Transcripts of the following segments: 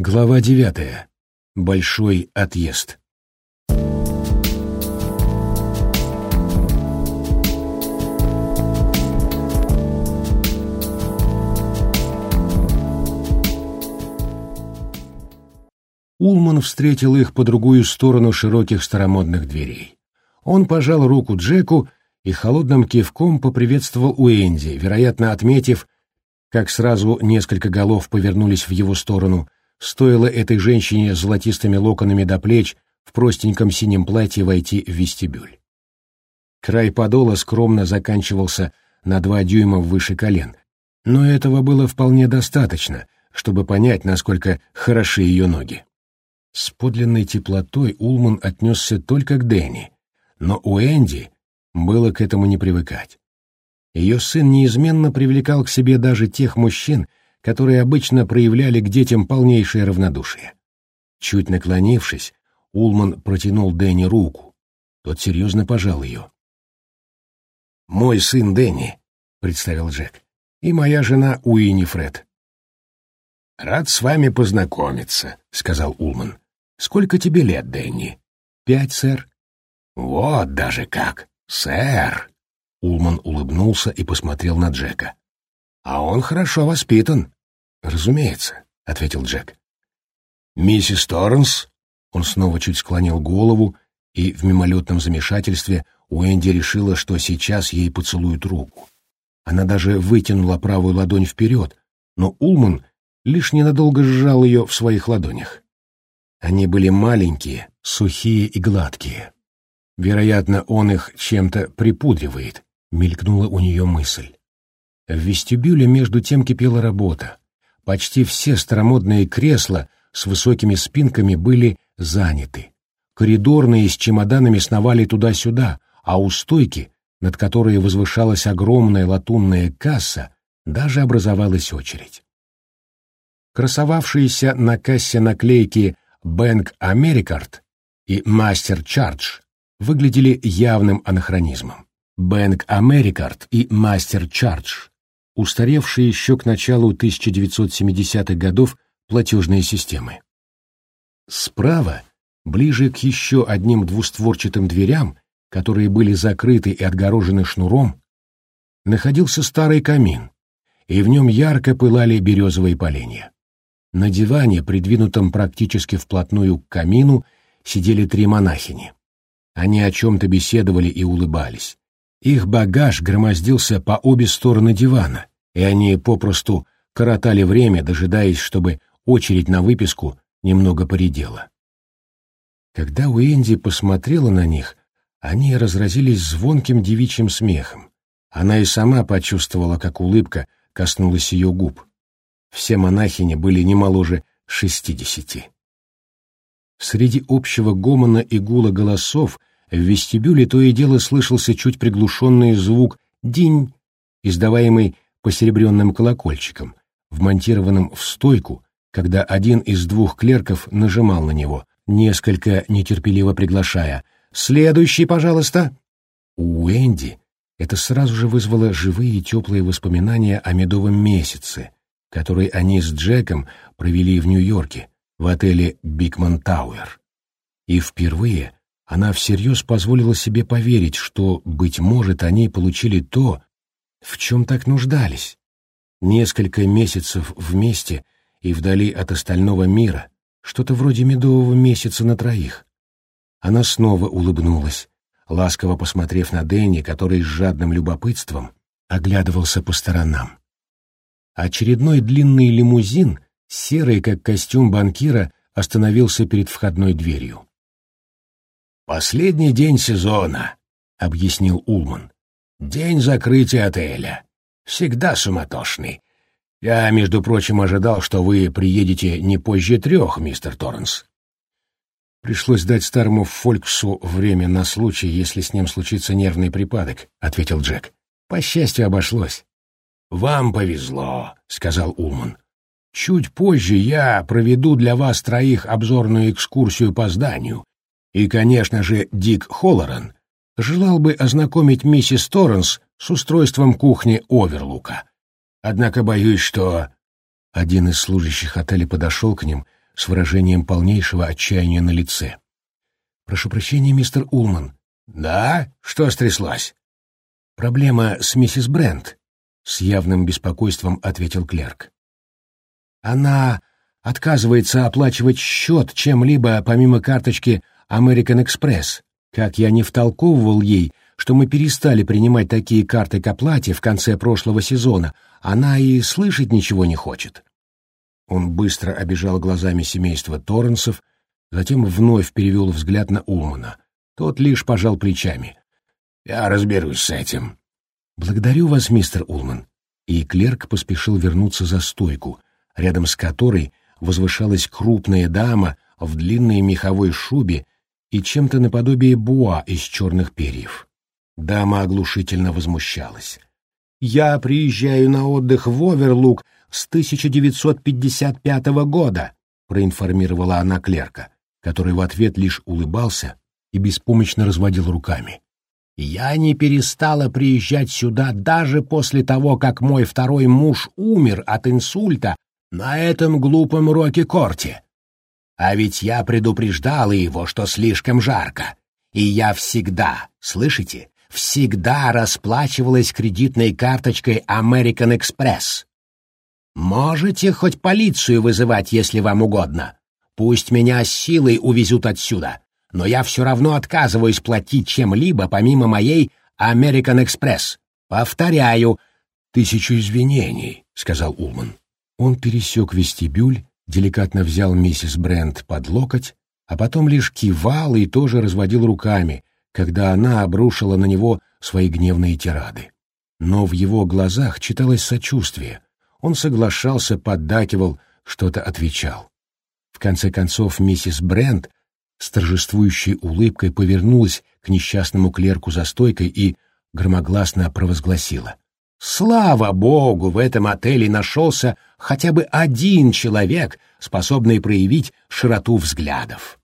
Глава девятая. Большой отъезд. Улман встретил их по другую сторону широких старомодных дверей. Он пожал руку Джеку и холодным кивком поприветствовал Уэнди, вероятно, отметив, как сразу несколько голов повернулись в его сторону, Стоило этой женщине с золотистыми локонами до плеч в простеньком синем платье войти в вестибюль. Край подола скромно заканчивался на два дюйма выше колен, но этого было вполне достаточно, чтобы понять, насколько хороши ее ноги. С подлинной теплотой Улман отнесся только к Дэнни, но у Энди было к этому не привыкать. Ее сын неизменно привлекал к себе даже тех мужчин, которые обычно проявляли к детям полнейшее равнодушие. Чуть наклонившись, Улман протянул Дэнни руку. Тот серьезно пожал ее. «Мой сын Дэнни», — представил Джек, — «и моя жена Уинни Фред». «Рад с вами познакомиться», — сказал Улман. «Сколько тебе лет, Дэнни?» «Пять, сэр». «Вот даже как, сэр!» Улман улыбнулся и посмотрел на Джека. «А он хорошо воспитан». «Разумеется», — ответил Джек. «Миссис Торренс?» Он снова чуть склонил голову, и в мимолетном замешательстве Уэнди решила, что сейчас ей поцелуют руку. Она даже вытянула правую ладонь вперед, но Улман лишь ненадолго сжал ее в своих ладонях. Они были маленькие, сухие и гладкие. Вероятно, он их чем-то припудривает, мелькнула у нее мысль. В вестибюле между тем кипела работа. Почти все старомодные кресла с высокими спинками были заняты. Коридорные с чемоданами сновали туда-сюда, а у стойки, над которой возвышалась огромная латунная касса, даже образовалась очередь. Красовавшиеся на кассе наклейки «Bank Americard» и «Master Charge» выглядели явным анахронизмом. Bank Americard и Master Charge устаревшие еще к началу 1970-х годов платежные системы. Справа, ближе к еще одним двустворчатым дверям, которые были закрыты и отгорожены шнуром, находился старый камин, и в нем ярко пылали березовые поленья. На диване, придвинутом практически вплотную к камину, сидели три монахини. Они о чем-то беседовали и улыбались. Их багаж громоздился по обе стороны дивана, и они попросту коротали время, дожидаясь, чтобы очередь на выписку немного поредела. Когда Уэнди посмотрела на них, они разразились звонким девичьим смехом. Она и сама почувствовала, как улыбка коснулась ее губ. Все монахини были не моложе шестидесяти. Среди общего гомона и гула голосов в вестибюле то и дело слышался чуть приглушенный звук «динь», издаваемый посеребренным колокольчиком, вмонтированным в стойку, когда один из двух клерков нажимал на него, несколько нетерпеливо приглашая «Следующий, пожалуйста!» У Энди это сразу же вызвало живые и теплые воспоминания о медовом месяце, который они с Джеком провели в Нью-Йорке, в отеле «Бигман Тауэр». И впервые она всерьез позволила себе поверить, что, быть может, они получили то, в чем так нуждались. Несколько месяцев вместе и вдали от остального мира, что-то вроде медового месяца на троих. Она снова улыбнулась, ласково посмотрев на Дэнни, который с жадным любопытством оглядывался по сторонам. Очередной длинный лимузин, серый как костюм банкира, остановился перед входной дверью. «Последний день сезона», — объяснил Улман. День закрытия отеля. Всегда суматошный. Я, между прочим, ожидал, что вы приедете не позже трех, мистер Торренс. Пришлось дать старому Фольксу время на случай, если с ним случится нервный припадок, — ответил Джек. По счастью, обошлось. «Вам повезло», — сказал Улман. «Чуть позже я проведу для вас троих обзорную экскурсию по зданию. И, конечно же, Дик Холлоран желал бы ознакомить миссис Торренс с устройством кухни Оверлука. Однако боюсь, что...» Один из служащих отеля подошел к ним, с выражением полнейшего отчаяния на лице. «Прошу прощения, мистер Улман». «Да? Что стряслось?» «Проблема с миссис Брент», — с явным беспокойством ответил клерк. «Она отказывается оплачивать счет чем-либо помимо карточки American Express. Как я не втолковывал ей, что мы перестали принимать такие карты к оплате в конце прошлого сезона, она и слышать ничего не хочет». Он быстро обижал глазами семейство Торренсов, затем вновь перевел взгляд на Улмана. Тот лишь пожал плечами. «Я разберусь с этим». «Благодарю вас, мистер Улман». И клерк поспешил вернуться за стойку, рядом с которой возвышалась крупная дама в длинной меховой шубе и чем-то наподобие буа из черных перьев. Дама оглушительно возмущалась. «Я приезжаю на отдых в Оверлук с 1955 года», проинформировала она клерка, который в ответ лишь улыбался и беспомощно разводил руками. «Я не перестала приезжать сюда даже после того, как мой второй муж умер от инсульта на этом глупом Роке-Корте. А ведь я предупреждала его, что слишком жарко. И я всегда, слышите, всегда расплачивалась кредитной карточкой American Express. Можете хоть полицию вызывать, если вам угодно. Пусть меня силой увезут отсюда, но я все равно отказываюсь платить чем-либо помимо моей American Express. Повторяю, тысячу извинений, — сказал Улман. Он пересек вестибюль, деликатно взял миссис Брент под локоть, а потом лишь кивал и тоже разводил руками, когда она обрушила на него свои гневные тирады. Но в его глазах читалось сочувствие. Он соглашался, поддакивал, что-то отвечал. В конце концов, миссис Брент с торжествующей улыбкой повернулась к несчастному клерку за стойкой и громогласно провозгласила. «Слава Богу, в этом отеле нашелся хотя бы один человек, способный проявить широту взглядов».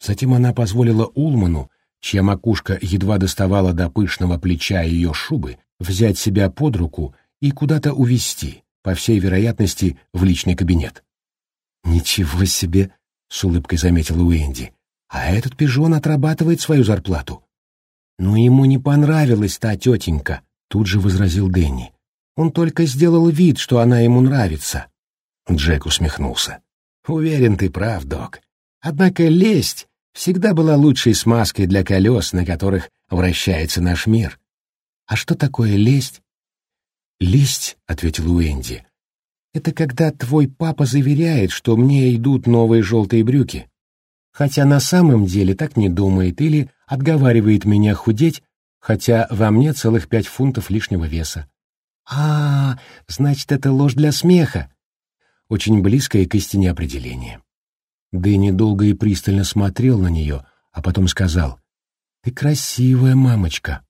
Затем она позволила Улману чья макушка едва доставала до пышного плеча ее шубы, взять себя под руку и куда-то увести, по всей вероятности, в личный кабинет. «Ничего себе!» — с улыбкой заметила Уэнди. «А этот пижон отрабатывает свою зарплату». «Но ему не понравилась та тетенька», — тут же возразил Дэнни. «Он только сделал вид, что она ему нравится». Джек усмехнулся. «Уверен, ты прав, док. Однако лесть всегда была лучшей смазкой для колес, на которых вращается наш мир. А что такое лесть? Лесть, — ответил Уэнди, — это когда твой папа заверяет, что мне идут новые желтые брюки, хотя на самом деле так не думает или отговаривает меня худеть, хотя во мне целых пять фунтов лишнего веса. А, значит, это ложь для смеха. Очень близкое к истине определение. Дэнни долго и пристально смотрел на нее, а потом сказал, «Ты красивая мамочка!»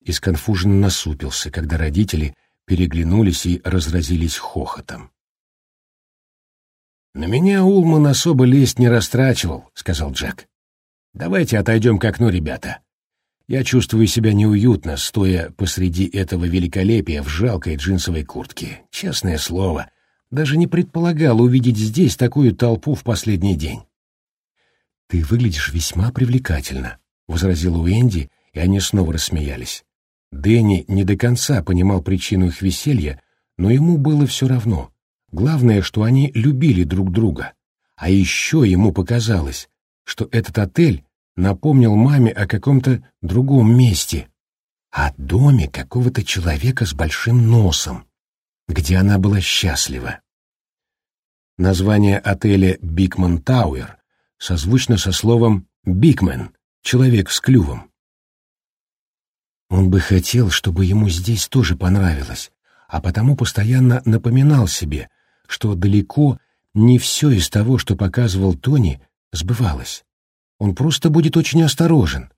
И сконфуженно насупился, когда родители переглянулись и разразились хохотом. «На меня Улман особо лезть не растрачивал», — сказал Джек. «Давайте отойдем к окну, ребята. Я чувствую себя неуютно, стоя посреди этого великолепия в жалкой джинсовой куртке. Честное слово, даже не предполагал увидеть здесь такую толпу в последний день. «Ты выглядишь весьма привлекательно», — возразил Уэнди, и они снова рассмеялись. Дэнни не до конца понимал причину их веселья, но ему было все равно. Главное, что они любили друг друга. А еще ему показалось, что этот отель напомнил маме о каком-то другом месте, о доме какого-то человека с большим носом где она была счастлива. Название отеля «Бикман Тауэр» созвучно со словом «бикмен» — «человек с клювом». Он бы хотел, чтобы ему здесь тоже понравилось, а потому постоянно напоминал себе, что далеко не все из того, что показывал Тони, сбывалось. Он просто будет очень осторожен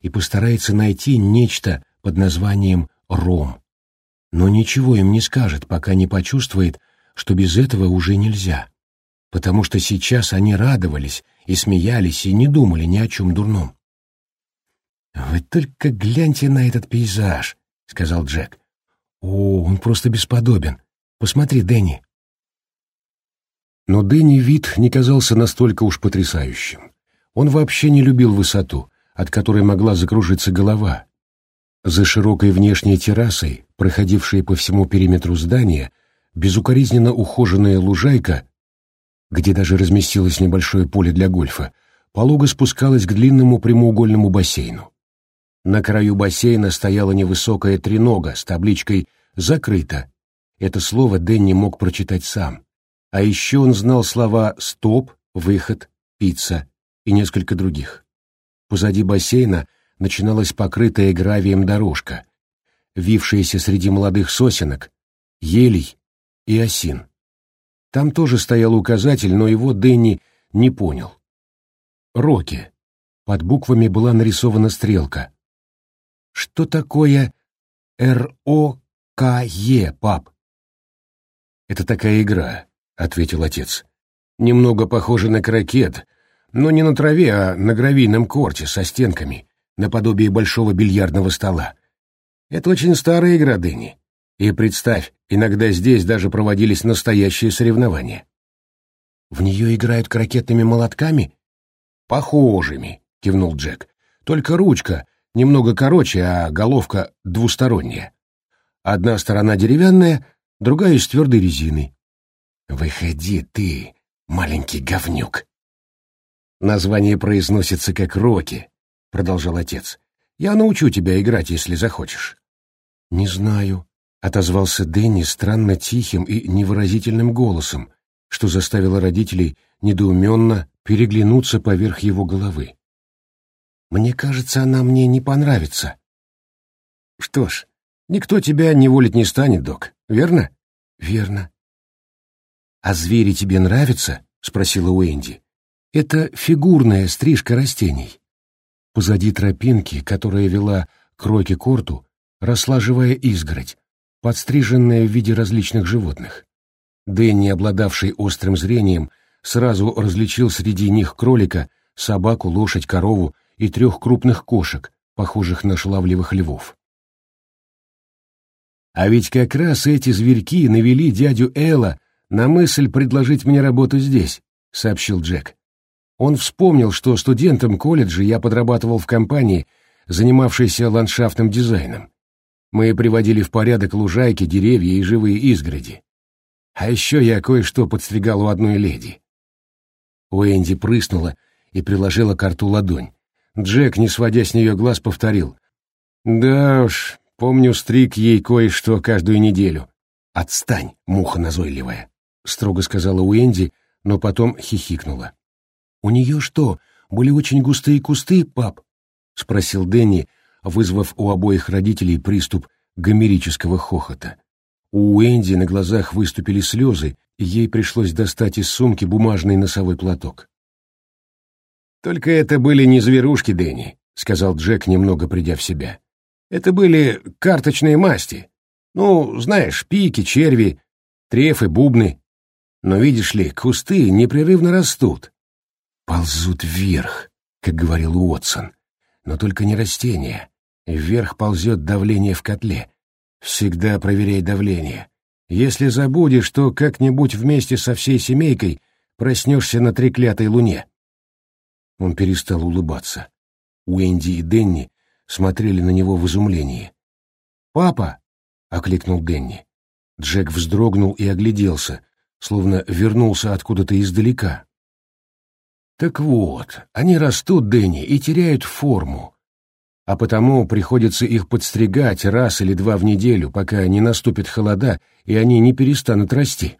и постарается найти нечто под названием «ром», но ничего им не скажет, пока не почувствует, что без этого уже нельзя, потому что сейчас они радовались и смеялись и не думали ни о чем дурном. «Вы только гляньте на этот пейзаж», — сказал Джек. «О, он просто бесподобен. Посмотри, Дэнни». Но Дэнни вид не казался настолько уж потрясающим. Он вообще не любил высоту, от которой могла закружиться голова. За широкой внешней террасой, проходившей по всему периметру здания, безукоризненно ухоженная лужайка, где даже разместилось небольшое поле для гольфа, полого спускалась к длинному прямоугольному бассейну. На краю бассейна стояла невысокая тренога с табличкой «Закрыто». Это слово Дэнни мог прочитать сам. А еще он знал слова «стоп», «выход», «пицца» и несколько других. Позади бассейна начиналась покрытая гравием дорожка, вившаяся среди молодых сосенок, елей и осин. Там тоже стоял указатель, но его Дэнни не понял. «Роки». Под буквами была нарисована стрелка. «Что такое Р-О-К-Е, пап?» «Это такая игра», — ответил отец. «Немного похоже на крокет, но не на траве, а на гравийном корте со стенками, наподобие большого бильярдного стола. Это очень старая игра, Дэнни. И представь, иногда здесь даже проводились настоящие соревнования». «В нее играют крокетными молотками?» «Похожими», — кивнул Джек. «Только ручка немного короче, а головка двусторонняя. Одна сторона деревянная, другая из твердой резины. «Выходи ты, маленький говнюк!» «Название произносится как «Роки», — продолжал отец. «Я научу тебя играть, если захочешь». «Не знаю», — отозвался Дэнни странно тихим и невыразительным голосом, что заставило родителей недоуменно переглянуться поверх его головы. «Мне кажется, она мне не понравится». «Что ж, никто тебя неволить не станет, док, верно?» «Верно. «А звери тебе нравятся?» — спросила Уэнди. «Это фигурная стрижка растений». Позади тропинки, которая вела к Роки-Корту, росла живая изгородь, подстриженная в виде различных животных. Дэнни, обладавший острым зрением, сразу различил среди них кролика, собаку, лошадь, корову и трех крупных кошек, похожих на шаловливых львов. А ведь как раз эти зверьки навели дядю Элла на мысль предложить мне работу здесь», — сообщил Джек. Он вспомнил, что студентом колледжа я подрабатывал в компании, занимавшейся ландшафтным дизайном. Мы приводили в порядок лужайки, деревья и живые изгороди. А еще я кое-что подстригал у одной леди. Уэнди прыснула и приложила к рту ладонь. Джек, не сводя с нее глаз, повторил. «Да уж, помню, стриг ей кое-что каждую неделю. Отстань, муха назойливая». — строго сказала Уэнди, но потом хихикнула. «У нее что, были очень густые кусты, пап?» — спросил Дэнни, вызвав у обоих родителей приступ гомерического хохота. У Уэнди на глазах выступили слезы, и ей пришлось достать из сумки бумажный носовой платок. «Только это были не зверушки, Дэнни», — сказал Джек, немного придя в себя. «Это были карточные масти. Ну, знаешь, пики, черви, трефы, бубны. Но, видишь ли, кусты непрерывно растут. Ползут вверх, как говорил Уотсон. Но только не растения. Вверх ползет давление в котле. Всегда проверяй давление. Если забудешь, то как-нибудь вместе со всей семейкой проснешься на треклятой луне. Он перестал улыбаться. Уэнди и Денни смотрели на него в изумлении. «Папа!» — окликнул Денни. Джек вздрогнул и огляделся, словно вернулся откуда-то издалека. Так вот, они растут, Дэнни, и теряют форму, а потому приходится их подстригать раз или два в неделю, пока не наступит холода, и они не перестанут расти.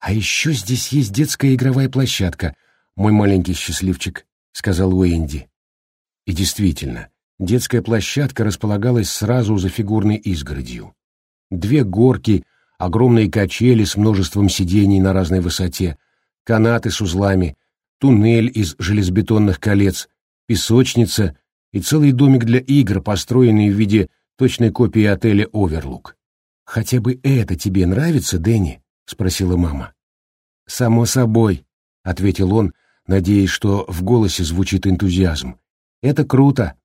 А еще здесь есть детская игровая площадка, мой маленький счастливчик, — сказал Уэнди. И действительно, детская площадка располагалась сразу за фигурной изгородью. Две горки огромные качели с множеством сидений на разной высоте, канаты с узлами, туннель из железобетонных колец, песочница и целый домик для игр, построенный в виде точной копии отеля «Оверлук». «Хотя бы это тебе нравится, Дэнни?» — спросила мама. «Само собой», — ответил он, надеясь, что в голосе звучит энтузиазм. «Это круто!»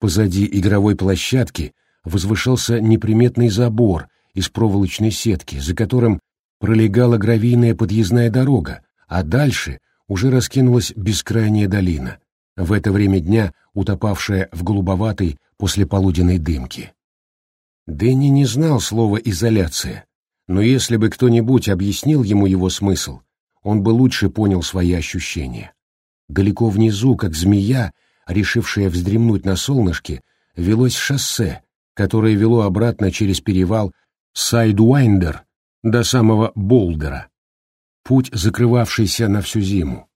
Позади игровой площадки возвышался неприметный забор из проволочной сетки, за которым пролегала гравийная подъездная дорога, а дальше уже раскинулась бескрайняя долина, в это время дня утопавшая в голубоватой послеполуденной дымке. Дэнни не знал слова «изоляция», но если бы кто-нибудь объяснил ему его смысл, он бы лучше понял свои ощущения. Далеко внизу, как змея, решившая вздремнуть на солнышке, велось шоссе, которое вело обратно через перевал Сайдуайндер до самого Болдера. Путь, закрывавшийся на всю зиму.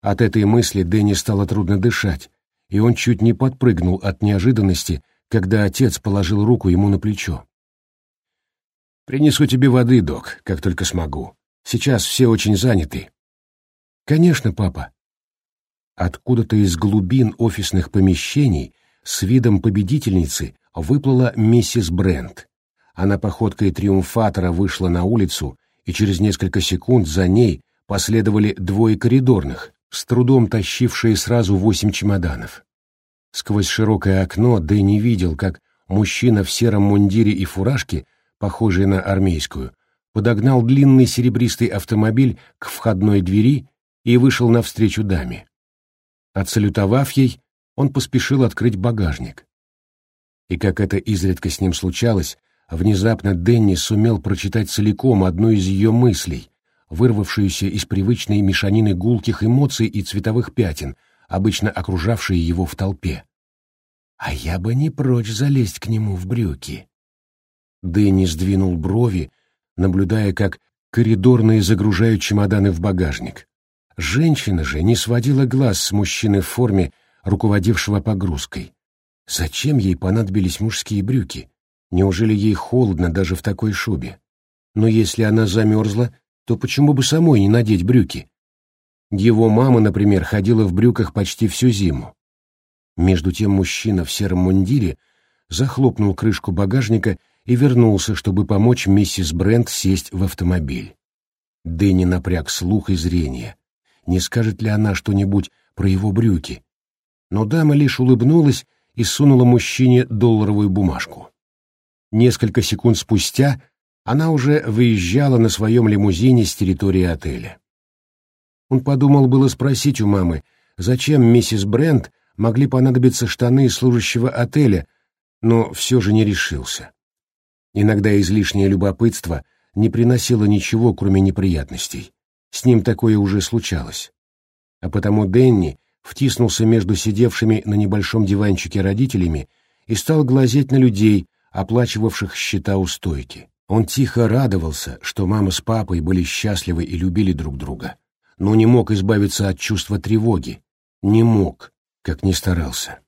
От этой мысли Дэнни стало трудно дышать, и он чуть не подпрыгнул от неожиданности, когда отец положил руку ему на плечо. «Принесу тебе воды, док, как только смогу. Сейчас все очень заняты». «Конечно, папа». Откуда-то из глубин офисных помещений с видом победительницы выплыла миссис Брент. Она походкой триумфатора вышла на улицу, и через несколько секунд за ней последовали двое коридорных, с трудом тащившие сразу восемь чемоданов. Сквозь широкое окно Дэнни видел, как мужчина в сером мундире и фуражке, похожий на армейскую, подогнал длинный серебристый автомобиль к входной двери и вышел навстречу даме. Отсалютовав ей, он поспешил открыть багажник. И как это изредка с ним случалось, внезапно Дэнни сумел прочитать целиком одну из ее мыслей, вырвавшуюся из привычной мешанины гулких эмоций и цветовых пятен, обычно окружавшие его в толпе. «А я бы не прочь залезть к нему в брюки». Дэнни сдвинул брови, наблюдая, как коридорные загружают чемоданы в багажник. Женщина же не сводила глаз с мужчины в форме, руководившего погрузкой. Зачем ей понадобились мужские брюки? Неужели ей холодно даже в такой шубе? Но если она замерзла, то почему бы самой не надеть брюки? Его мама, например, ходила в брюках почти всю зиму. Между тем мужчина в сером мундире захлопнул крышку багажника и вернулся, чтобы помочь миссис Брент сесть в автомобиль. Дэнни напряг слух и зрение. Не скажет ли она что-нибудь про его брюки? Но дама лишь улыбнулась и сунула мужчине долларовую бумажку. Несколько секунд спустя она уже выезжала на своем лимузине с территории отеля. Он подумал было спросить у мамы, зачем миссис Брент могли понадобиться штаны служащего отеля, но все же не решился. Иногда излишнее любопытство не приносило ничего, кроме неприятностей. С ним такое уже случалось. А потому Денни втиснулся между сидевшими на небольшом диванчике родителями и стал глазеть на людей, оплачивавших счета у стойки. Он тихо радовался, что мама с папой были счастливы и любили друг друга но не мог избавиться от чувства тревоги. Не мог, как ни старался.